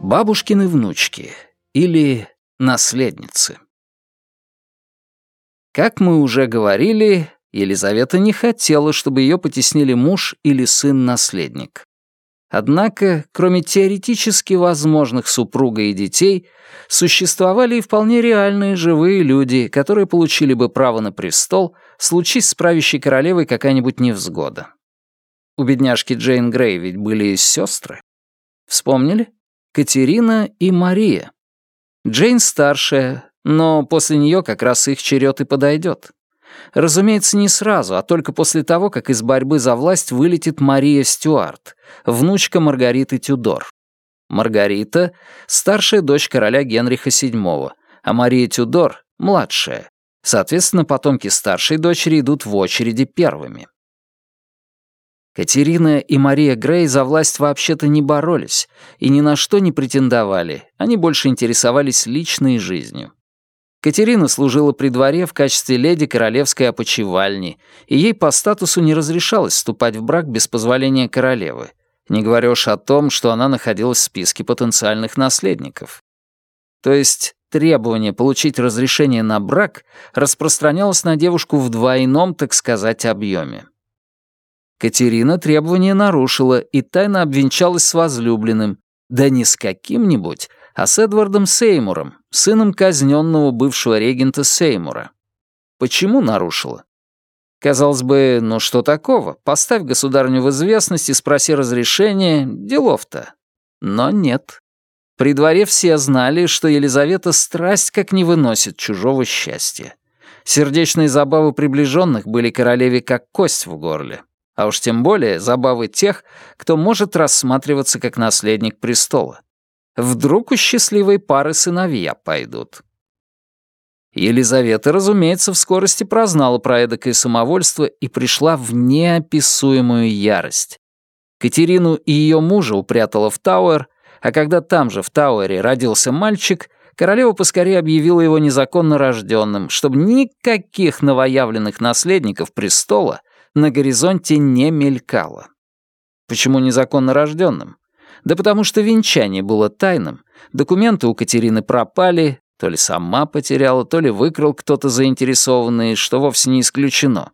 Бабушкины внучки или наследницы. Как мы уже говорили, Елизавета не хотела, чтобы ее потеснили муж или сын-наследник. Однако, кроме теоретически возможных супруга и детей, существовали и вполне реальные живые люди, которые получили бы право на престол, случись с правящей королевой какая-нибудь невзгода. У бедняжки Джейн Грей ведь были сестры. Вспомнили? Катерина и Мария. Джейн старшая, но после нее как раз их черед и подойдет. Разумеется, не сразу, а только после того, как из борьбы за власть вылетит Мария Стюарт, внучка Маргариты Тюдор. Маргарита — старшая дочь короля Генриха VII, а Мария Тюдор — младшая. Соответственно, потомки старшей дочери идут в очереди первыми. Катерина и Мария Грей за власть вообще-то не боролись и ни на что не претендовали, они больше интересовались личной жизнью. Катерина служила при дворе в качестве леди королевской опочивальни, и ей по статусу не разрешалось вступать в брак без позволения королевы, не говоря уж о том, что она находилась в списке потенциальных наследников. То есть требование получить разрешение на брак распространялось на девушку в двойном, так сказать, объеме. Катерина требование нарушила и тайно обвенчалась с возлюбленным, да не с каким-нибудь, а с Эдвардом Сеймуром, сыном казненного бывшего регента Сеймура. Почему нарушила? Казалось бы, ну что такого? Поставь государню в известность и спроси разрешения, делов-то. Но нет. При дворе все знали, что Елизавета страсть как не выносит чужого счастья. Сердечные забавы приближенных были королеве как кость в горле. А уж тем более забавы тех, кто может рассматриваться как наследник престола. Вдруг у счастливой пары сыновья пойдут. Елизавета, разумеется, в скорости прознала про эдакое самовольство и пришла в неописуемую ярость. Катерину и ее мужа упрятала в Тауэр, а когда там же, в Тауэре, родился мальчик, королева поскорее объявила его незаконно рожденным, чтобы никаких новоявленных наследников престола на горизонте не мелькало. Почему незаконно рожденным? Да потому что венчание было тайным, документы у Катерины пропали, то ли сама потеряла, то ли выкрал кто-то заинтересованный, что вовсе не исключено.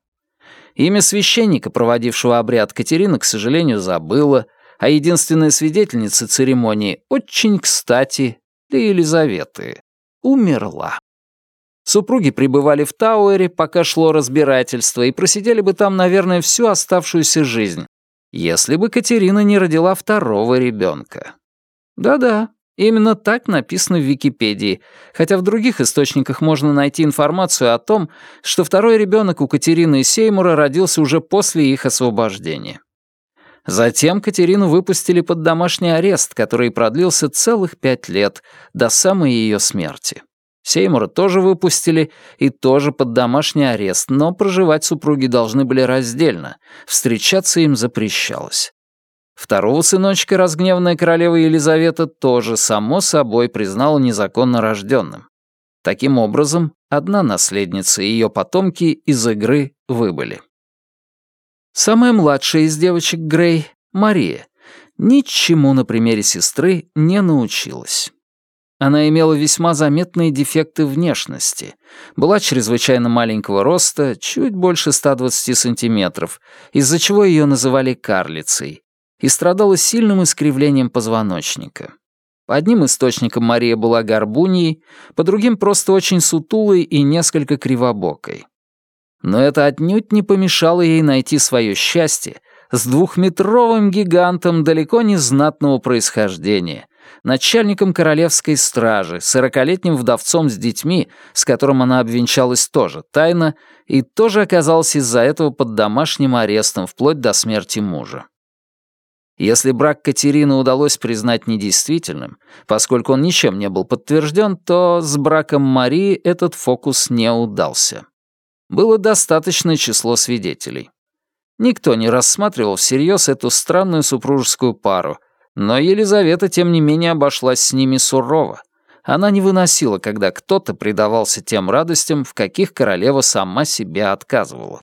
Имя священника, проводившего обряд, Катерина, к сожалению, забыла, а единственная свидетельница церемонии очень кстати для Елизаветы умерла. Супруги пребывали в Тауэре, пока шло разбирательство, и просидели бы там, наверное, всю оставшуюся жизнь, если бы Катерина не родила второго ребенка. Да-да, именно так написано в Википедии, хотя в других источниках можно найти информацию о том, что второй ребенок у Катерины и Сеймура родился уже после их освобождения. Затем Катерину выпустили под домашний арест, который продлился целых пять лет, до самой ее смерти. Сеймура тоже выпустили и тоже под домашний арест, но проживать супруги должны были раздельно, встречаться им запрещалось. Второго сыночка разгневанная королева Елизавета тоже, само собой, признала незаконно рожденным. Таким образом, одна наследница и ее потомки из игры выбыли. Самая младшая из девочек Грей, Мария, ничему на примере сестры не научилась. Она имела весьма заметные дефекты внешности. Была чрезвычайно маленького роста, чуть больше 120 сантиметров, из-за чего ее называли карлицей, и страдала сильным искривлением позвоночника. По одним источникам Мария была горбуньей, по другим просто очень сутулой и несколько кривобокой. Но это отнюдь не помешало ей найти свое счастье с двухметровым гигантом далеко не знатного происхождения, начальником королевской стражи, сорокалетним вдовцом с детьми, с которым она обвенчалась тоже тайно, и тоже оказалась из-за этого под домашним арестом вплоть до смерти мужа. Если брак Катерины удалось признать недействительным, поскольку он ничем не был подтвержден, то с браком Марии этот фокус не удался. Было достаточное число свидетелей. Никто не рассматривал всерьез эту странную супружескую пару — но Елизавета, тем не менее, обошлась с ними сурово. Она не выносила, когда кто-то предавался тем радостям, в каких королева сама себя отказывала.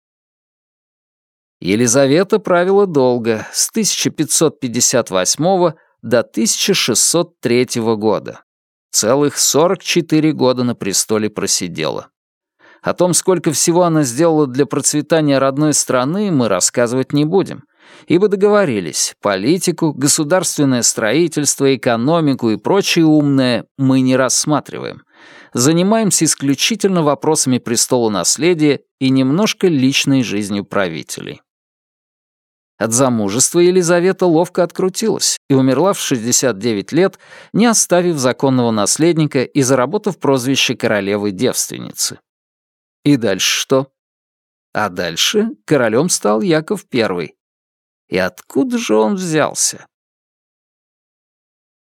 Елизавета правила долго, с 1558 до 1603 года. Целых 44 года на престоле просидела. О том, сколько всего она сделала для процветания родной страны, мы рассказывать не будем, ибо договорились, политику, государственное строительство, экономику и прочее умное мы не рассматриваем. Занимаемся исключительно вопросами престола наследия и немножко личной жизнью правителей. От замужества Елизавета ловко открутилась и умерла в 69 лет, не оставив законного наследника и заработав прозвище королевы-девственницы. И дальше что? А дальше королем стал Яков I. И откуда же он взялся?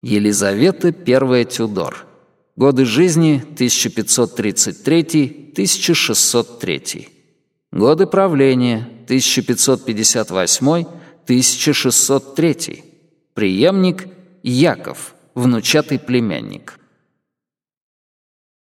Елизавета I Тюдор. Годы жизни 1533-1603. Годы правления 1558-1603. Приемник Яков, внучатый племянник.